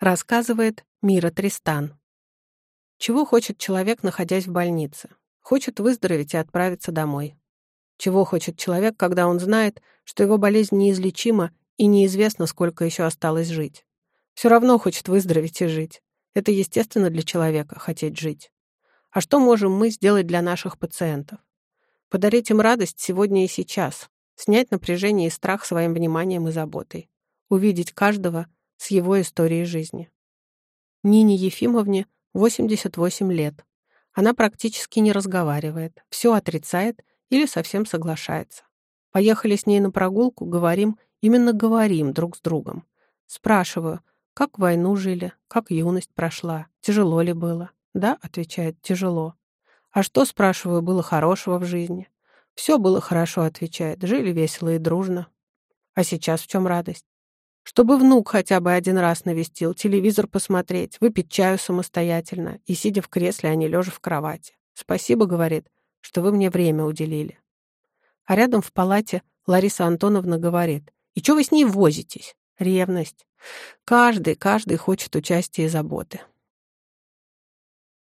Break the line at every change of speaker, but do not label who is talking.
Рассказывает Мира Тристан. Чего хочет человек, находясь в больнице? Хочет выздороветь и отправиться домой. Чего хочет человек, когда он знает, что его болезнь неизлечима и неизвестно, сколько еще осталось жить? Все равно хочет выздороветь и жить. Это естественно для человека — хотеть жить. А что можем мы сделать для наших пациентов? Подарить им радость сегодня и сейчас, снять напряжение и страх своим вниманием и заботой, увидеть каждого с его историей жизни. Нине Ефимовне 88 лет. Она практически не разговаривает, все отрицает или совсем соглашается. Поехали с ней на прогулку, говорим, именно говорим друг с другом. Спрашиваю, как войну жили, как юность прошла, тяжело ли было. «Да», — отвечает, — «тяжело». «А что, спрашиваю, было хорошего в жизни?» «Все было хорошо», — отвечает, — «жили весело и дружно». «А сейчас в чем радость?» «Чтобы внук хотя бы один раз навестил, телевизор посмотреть, выпить чаю самостоятельно и сидя в кресле, а не лежа в кровати. Спасибо, — говорит, — что вы мне время уделили». А рядом в палате Лариса Антоновна говорит, «И что вы с ней возитесь?» Ревность. Каждый, каждый хочет участия и заботы.